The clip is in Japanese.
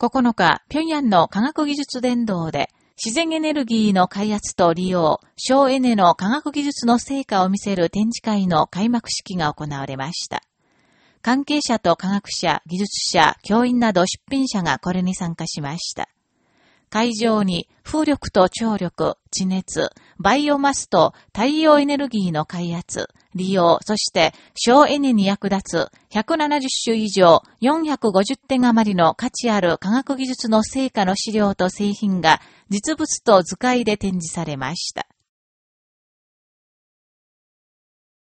9日、平壌の科学技術伝道で、自然エネルギーの開発と利用、省エネの科学技術の成果を見せる展示会の開幕式が行われました。関係者と科学者、技術者、教員など出品者がこれに参加しました。会場に風力と張力、地熱、バイオマスと太陽エネルギーの開発、利用、そして省エネに役立つ170種以上450点余りの価値ある科学技術の成果の資料と製品が実物と図解で展示されました。